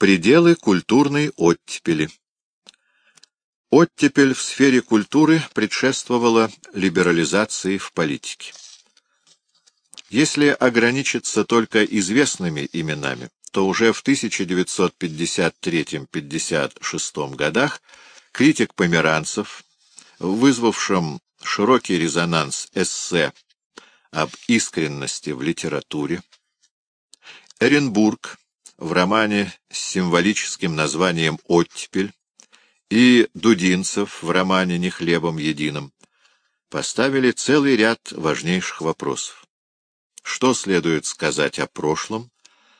Пределы культурной оттепели Оттепель в сфере культуры предшествовала либерализации в политике. Если ограничиться только известными именами, то уже в 1953-56 годах критик Померанцев, вызвавшим широкий резонанс эссе об искренности в литературе, Эренбург в романе с символическим названием «Оттепель» и Дудинцев в романе «Не хлебом единым» поставили целый ряд важнейших вопросов. Что следует сказать о прошлом,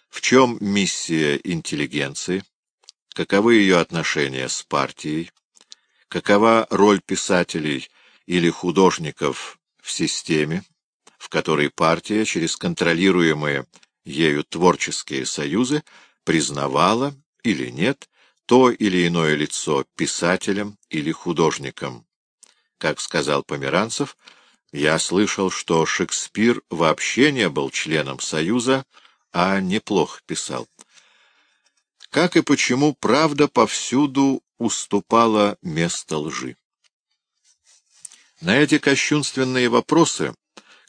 в чем миссия интеллигенции, каковы ее отношения с партией, какова роль писателей или художников в системе, в которой партия через контролируемые ею творческие союзы признавала или нет то или иное лицо писателем или художником. Как сказал Померанцев, я слышал, что Шекспир вообще не был членом Союза, а неплохо писал. Как и почему правда повсюду уступала место лжи? На эти кощунственные вопросы,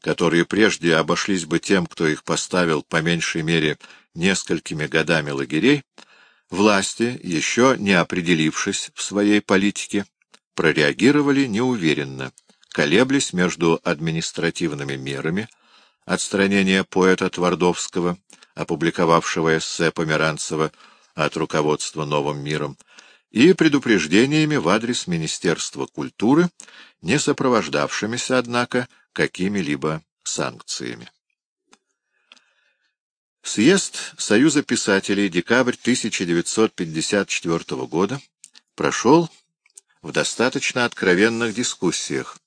которые прежде обошлись бы тем, кто их поставил по меньшей мере несколькими годами лагерей, власти, еще не определившись в своей политике, прореагировали неуверенно, колеблясь между административными мерами, отстранения поэта Твардовского, опубликовавшего эссе Померанцева от руководства «Новым миром», и предупреждениями в адрес Министерства культуры, не сопровождавшимися, однако, какими-либо санкциями. Съезд Союза писателей декабрь 1954 года прошел в достаточно откровенных дискуссиях.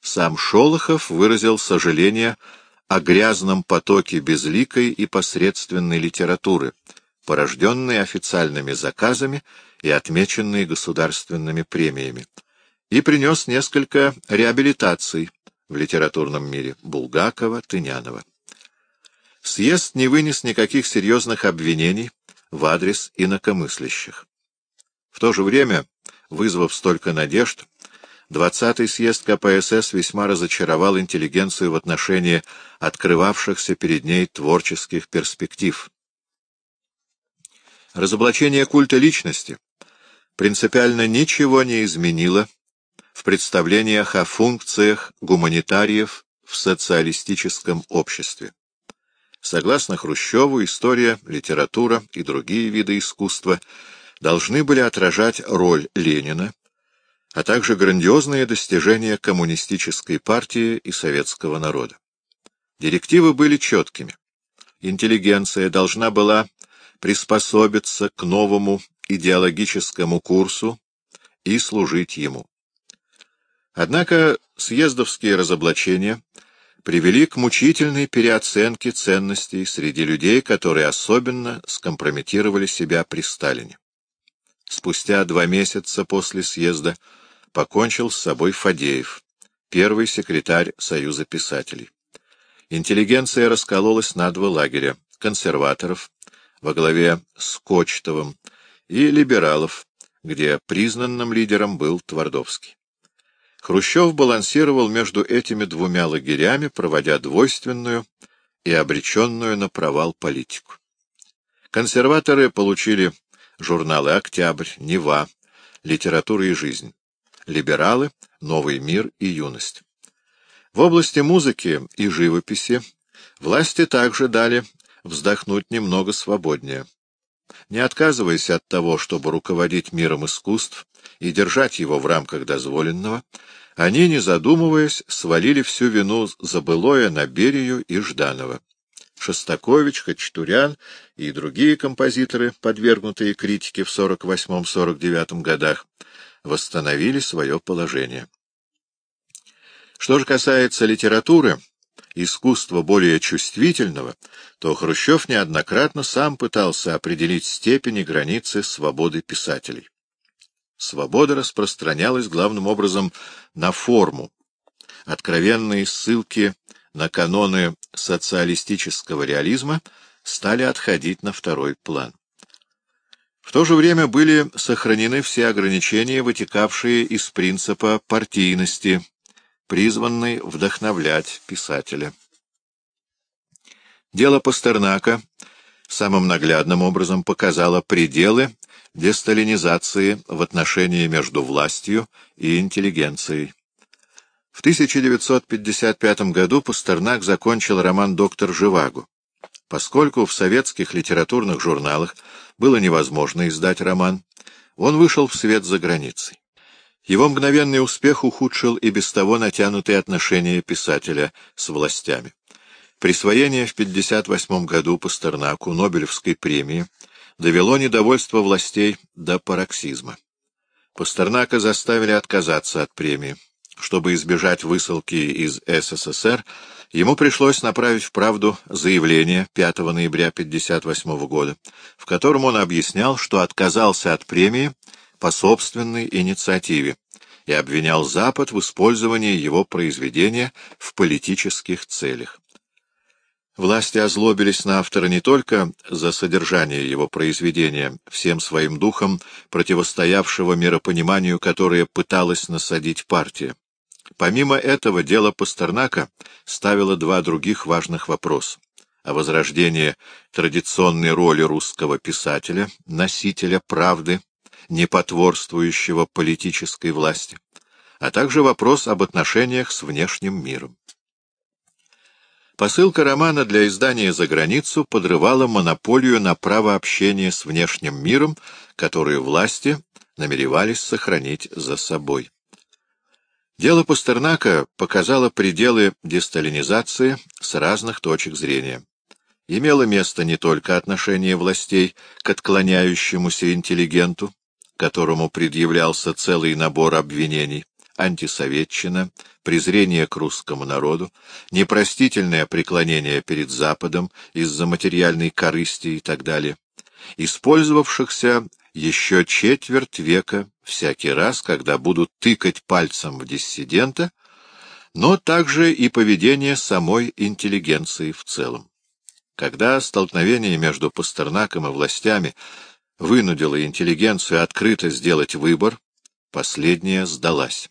Сам Шолохов выразил сожаление о грязном потоке безликой и посредственной литературы, порожденной официальными заказами и отмеченной государственными премиями, и принес несколько реабилитаций в литературном мире Булгакова, Тынянова. Съезд не вынес никаких серьезных обвинений в адрес инакомыслящих. В то же время, вызвав столько надежд, Двадцатый съезд КПСС весьма разочаровал интеллигенцию в отношении открывавшихся перед ней творческих перспектив. Разоблачение культа личности принципиально ничего не изменило в представлениях о функциях гуманитариев в социалистическом обществе. Согласно Хрущеву, история, литература и другие виды искусства должны были отражать роль Ленина, а также грандиозные достижения коммунистической партии и советского народа. Директивы были четкими. Интеллигенция должна была приспособиться к новому идеологическому курсу и служить ему. Однако съездовские разоблачения привели к мучительной переоценке ценностей среди людей, которые особенно скомпрометировали себя при Сталине. Спустя два месяца после съезда покончил с собой Фадеев, первый секретарь Союза писателей. Интеллигенция раскололась на два лагеря — консерваторов во главе с Кочетовым и либералов, где признанным лидером был Твардовский. Хрущев балансировал между этими двумя лагерями, проводя двойственную и обреченную на провал политику. Консерваторы получили журналы «Октябрь», «Нева», «Литература и жизнь» либералы, новый мир и юность. В области музыки и живописи власти также дали вздохнуть немного свободнее. Не отказываясь от того, чтобы руководить миром искусств и держать его в рамках дозволенного, они, не задумываясь, свалили всю вину за былое на Берию и Жданова. Шостакович, Хачатурян и другие композиторы, подвергнутые критике в 48-49 годах, восстановили свое положение. Что же касается литературы, искусства более чувствительного, то Хрущев неоднократно сам пытался определить степень и границы свободы писателей. Свобода распространялась главным образом на форму. Откровенные ссылки на каноны социалистического реализма стали отходить на второй план. В то же время были сохранены все ограничения, вытекавшие из принципа партийности, призванной вдохновлять писателя. Дело Пастернака самым наглядным образом показало пределы десталинизации в отношении между властью и интеллигенцией. В 1955 году Пастернак закончил роман «Доктор Живаго». Поскольку в советских литературных журналах было невозможно издать роман, он вышел в свет за границей. Его мгновенный успех ухудшил и без того натянутые отношения писателя с властями. Присвоение в 1958 году Пастернаку Нобелевской премии довело недовольство властей до пароксизма. Пастернака заставили отказаться от премии. Чтобы избежать высылки из СССР, ему пришлось направить в правду заявление 5 ноября 1958 года, в котором он объяснял, что отказался от премии по собственной инициативе и обвинял Запад в использовании его произведения в политических целях. Власти озлобились на автора не только за содержание его произведения, всем своим духом противостоявшего миропониманию, которое пыталась насадить партия. Помимо этого, дело Пастернака ставило два других важных вопроса о возрождении традиционной роли русского писателя, носителя правды, непотворствующего политической власти, а также вопрос об отношениях с внешним миром. Посылка романа для издания за границу подрывала монополию на право общения с внешним миром, которую власти намеревались сохранить за собой. Дело Пастернака показало пределы десталинизации с разных точек зрения. Имело место не только отношение властей к отклоняющемуся интеллигенту, которому предъявлялся целый набор обвинений, антисоветчина, презрение к русскому народу, непростительное преклонение перед Западом из-за материальной корысти и так далее, использовавшихся еще четверть века всякий раз, когда будут тыкать пальцем в диссидента, но также и поведение самой интеллигенции в целом. Когда столкновение между Пастернаком и властями вынудило интеллигенцию открыто сделать выбор, последняя сдалась.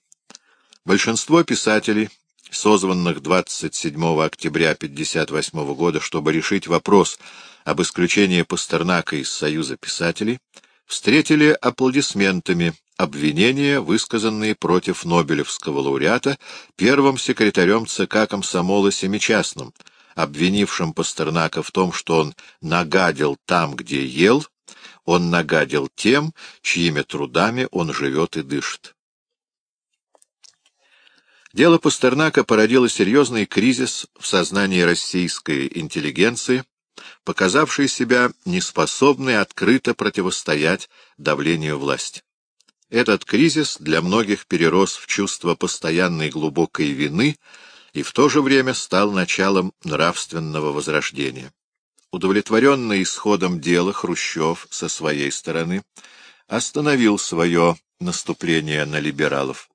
Большинство писателей, созванных 27 октября 1958 года, чтобы решить вопрос об исключении Пастернака из Союза писателей, встретили аплодисментами обвинения, высказанные против Нобелевского лауреата первым секретарем ЦК комсомола Семичастным, обвинившим Пастернака в том, что он нагадил там, где ел, он нагадил тем, чьими трудами он живет и дышит. Дело Пастернака породило серьезный кризис в сознании российской интеллигенции, показавшей себя неспособной открыто противостоять давлению власти. Этот кризис для многих перерос в чувство постоянной глубокой вины и в то же время стал началом нравственного возрождения. Удовлетворенный исходом дела Хрущев со своей стороны остановил свое наступление на либералов.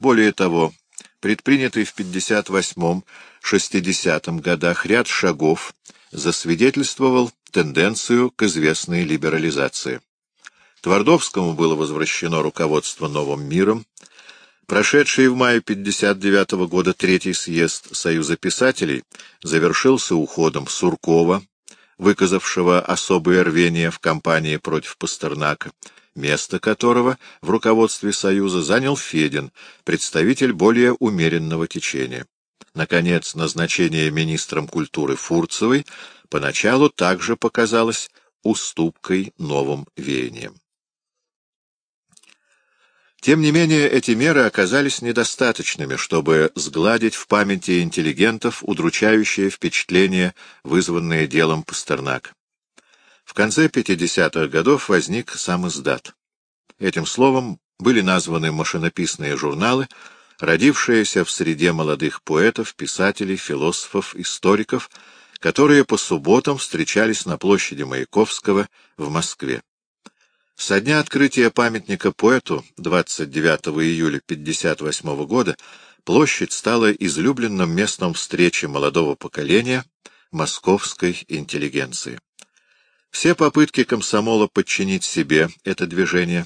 Более того, предпринятый в 58-60 годах ряд шагов засвидетельствовал тенденцию к известной либерализации. Твардовскому было возвращено руководство новым миром. Прошедший в мае 59 -го года Третий съезд Союза писателей завершился уходом Суркова, выказавшего особое рвение в кампании против Пастернака, место которого в руководстве Союза занял Федин, представитель более умеренного течения. Наконец, назначение министром культуры Фурцевой поначалу также показалось уступкой новым веяниям. Тем не менее, эти меры оказались недостаточными, чтобы сгладить в памяти интеллигентов удручающее впечатление, вызванное делом Пастернак. В конце 50-х годов возник сам издат. Этим словом были названы машинописные журналы, родившиеся в среде молодых поэтов, писателей, философов, историков, которые по субботам встречались на площади Маяковского в Москве. Со дня открытия памятника поэту 29 июля 1958 года площадь стала излюбленным местом встречи молодого поколения московской интеллигенции. Все попытки комсомола подчинить себе это движение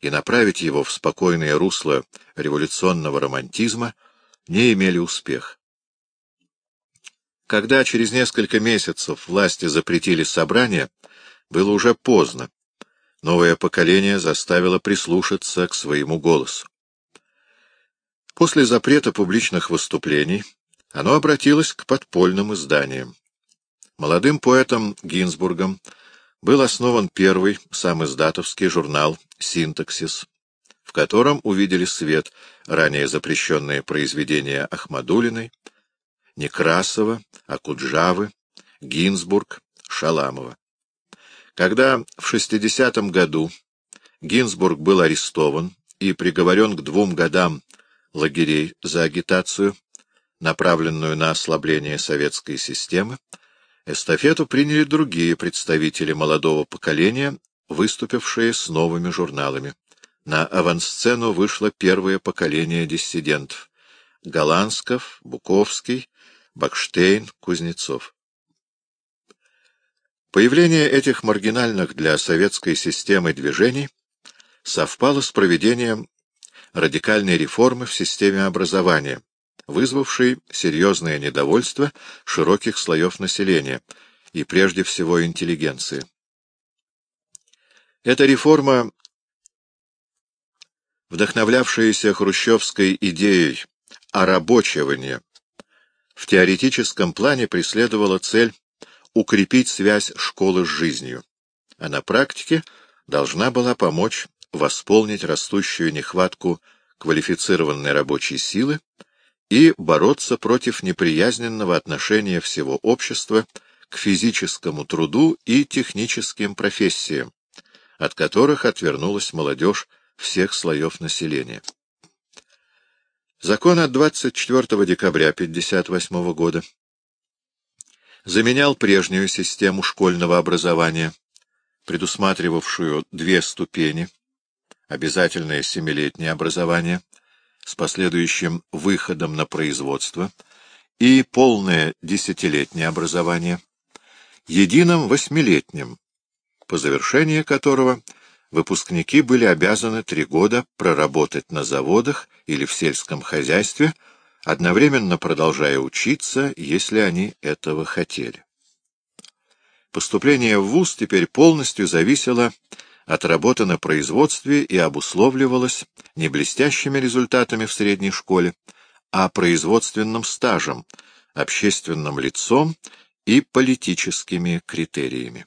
и направить его в спокойное русло революционного романтизма не имели успеха. Когда через несколько месяцев власти запретили собрания, было уже поздно. Новое поколение заставило прислушаться к своему голосу. После запрета публичных выступлений оно обратилось к подпольным изданиям. Молодым поэтом Гинзбургом был основан первый, сам издатовский журнал «Синтаксис», в котором увидели свет ранее запрещенные произведения Ахмадулиной, Некрасова, Акуджавы, Гинзбург, Шаламова. Когда в 60-м году Гинзбург был арестован и приговорен к двум годам лагерей за агитацию, направленную на ослабление советской системы, эстафету приняли другие представители молодого поколения, выступившие с новыми журналами. На авансцену вышло первое поколение диссидентов — Голландсков, Буковский, Бакштейн, Кузнецов. Появление этих маргинальных для советской системы движений совпало с проведением радикальной реформы в системе образования, вызвавшей серьезное недовольство широких слоев населения и прежде всего интеллигенции. Эта реформа, вдохновлявшаяся хрущевской идеей орабочивания, в теоретическом плане преследовала цель укрепить связь школы с жизнью, а на практике должна была помочь восполнить растущую нехватку квалифицированной рабочей силы и бороться против неприязненного отношения всего общества к физическому труду и техническим профессиям, от которых отвернулась молодежь всех слоев населения. Закон от 24 декабря 1958 года заменял прежнюю систему школьного образования, предусматривавшую две ступени, обязательное семилетнее образование с последующим выходом на производство и полное десятилетнее образование, единым восьмилетним, по завершении которого выпускники были обязаны три года проработать на заводах или в сельском хозяйстве, одновременно продолжая учиться, если они этого хотели. Поступление в ВУЗ теперь полностью зависело от работы на производстве и обусловливалось не блестящими результатами в средней школе, а производственным стажем, общественным лицом и политическими критериями.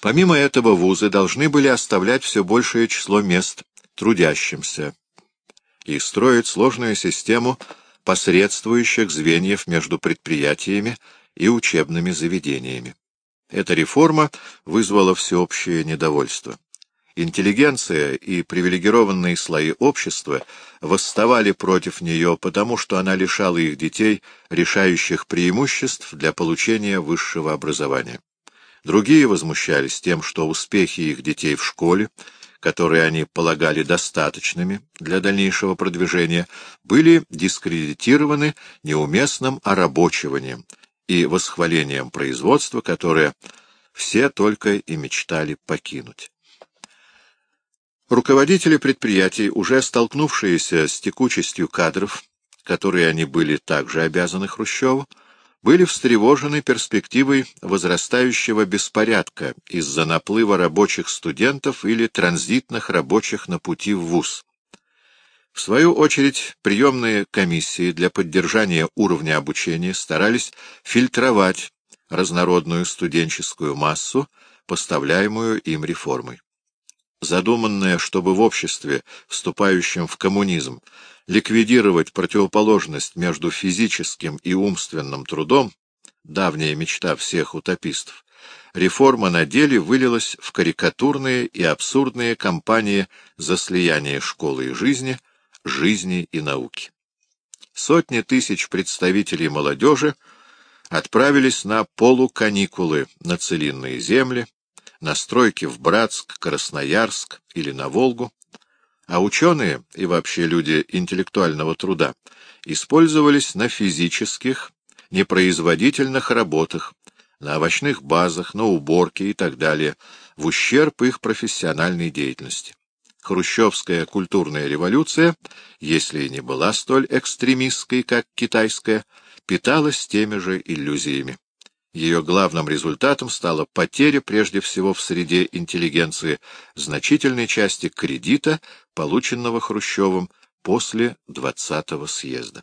Помимо этого, вузы должны были оставлять все большее число мест трудящимся, и строить сложную систему посредствующих звеньев между предприятиями и учебными заведениями. Эта реформа вызвала всеобщее недовольство. Интеллигенция и привилегированные слои общества восставали против нее, потому что она лишала их детей решающих преимуществ для получения высшего образования. Другие возмущались тем, что успехи их детей в школе которые они полагали достаточными для дальнейшего продвижения, были дискредитированы неуместным орабочиванием и восхвалением производства, которое все только и мечтали покинуть. Руководители предприятий, уже столкнувшиеся с текучестью кадров, которые они были также обязаны Хрущеву, были встревожены перспективой возрастающего беспорядка из-за наплыва рабочих студентов или транзитных рабочих на пути в ВУЗ. В свою очередь, приемные комиссии для поддержания уровня обучения старались фильтровать разнородную студенческую массу, поставляемую им реформой. Задуманное, чтобы в обществе, вступающем в коммунизм, ликвидировать противоположность между физическим и умственным трудом, давняя мечта всех утопистов, реформа на деле вылилась в карикатурные и абсурдные кампании за слияние школы и жизни, жизни и науки. Сотни тысяч представителей молодежи отправились на полуканикулы на целинные земли, на стройки в Братск, Красноярск или на Волгу, а ученые и вообще люди интеллектуального труда использовались на физических, непроизводительных работах, на овощных базах, на уборке и так далее, в ущерб их профессиональной деятельности. Хрущевская культурная революция, если и не была столь экстремистской, как китайская, питалась теми же иллюзиями. Ее главным результатом стала потеря, прежде всего в среде интеллигенции, значительной части кредита, полученного Хрущевым после 20-го съезда.